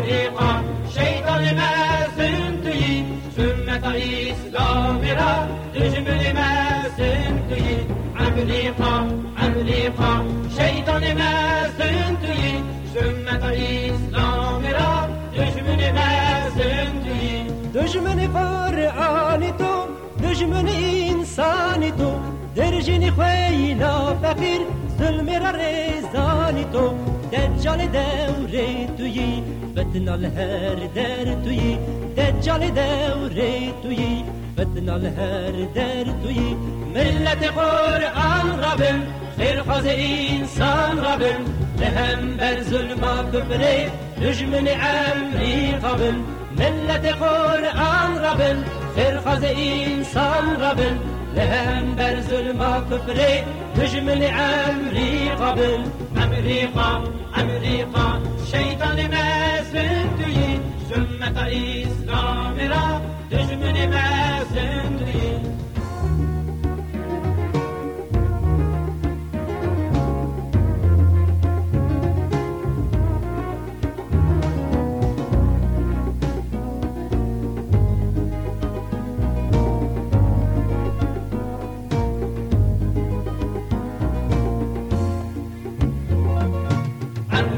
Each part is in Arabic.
امریکا شیطان مزن توی سنت اسلامی را دشمن مزن توی امریکا امریکا شیطان مزن توی سنت اسلامی را دشمن مزن توی دشمن فرعانی تو دشمن انسانی تو درجنی خویلا فقیر ظلم را تو دجال دوره تویی فتنال هر در تویی دجال دوره تویی فتنال هر در تویی ملت قرآن ربن خیر خواز انسان ربن لهم بر ظلم کفر دشمن امریکا بن ملت قرآن ربن خیر خواز انسان ربن لهم بر ظلم كفري تجمل عمري قبل امریکا امریکا شیطان مزن توی سنت اسلامی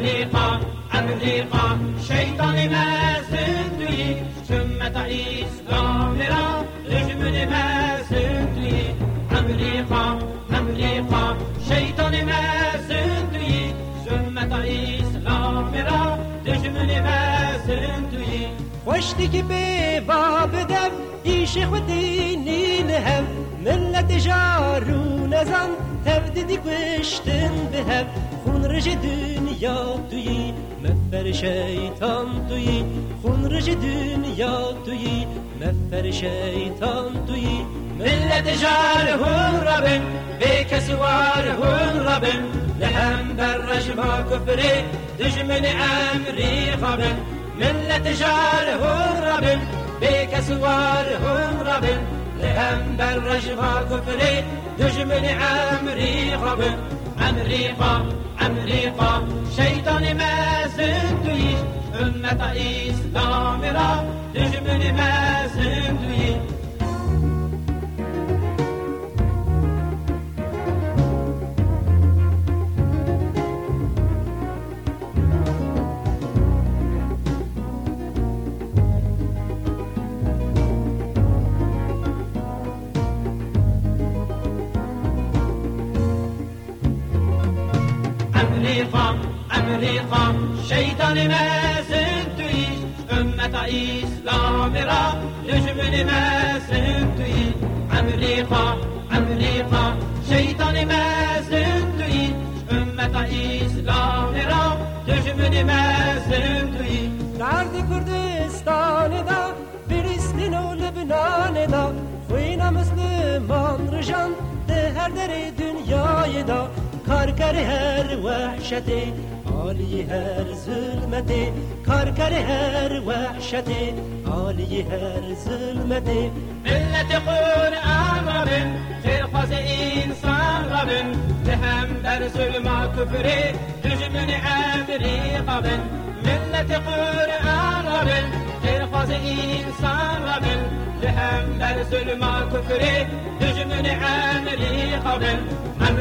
امریکا امریکا شیطان مزن توی سنت اسلامی را دشمن مزن توی امریکا امریکا شیطان مزن توی سنت اسلامی را دشمن مزن توی خوشتی که به باب دم ایش خودی نین هم ملت جارو نزن تردیدی کشتن به هم خون رج دنیا تویی مفر شیطان تویی خون رج دنیا تویی مفر شیطان تویی ملت جار هون ربن به کسوار هون ربن لهم بر رجما كفري دشمن امريكا بن ملت جار هون ربن به کسوار هون ربن بر رجما كفري دشمن أمريكا بن أمريكا أمريكا شيطان مازن تويش أمة إسلام را. دشمن مازن امریکا امریکا شیطان مزن تویش امت اسلام را دشمن مزن تویش امریکا امریکا شیطان مزن تویش امت اسلام را دشمن مزن تویش درد کردستان دا فلسطین و لبنان دا خوینا مسلمان رجان ده هر در دنیای دا کار کر هر وحشتی عالی هر ظلمتی کار کر هر وحشتی عالی هر ظلمتی ملت قرآن ربن خیر خواز إنسان ربن لهم در ظلم کفر دشمن امریکا بن ملت قرآن ربن خیر خواز إنسان ربن لهم در ظلم کفر دشمن امریکا بن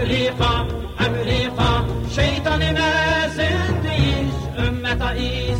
امریکا امریکا شیطان مزن دیش امت اسلام